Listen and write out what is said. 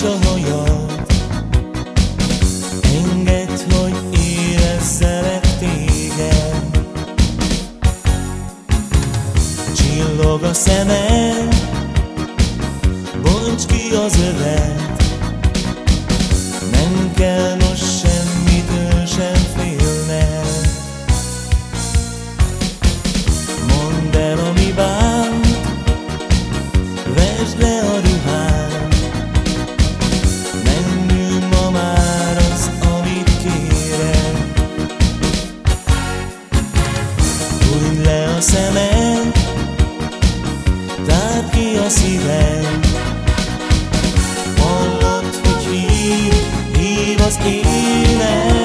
fényes a hajad, engedd, hogy érezzelek téged. Csillog a szemed, bonts ki az övet, a szemed, tárd ki a szíved, hallod, hogy hív, hív az élet.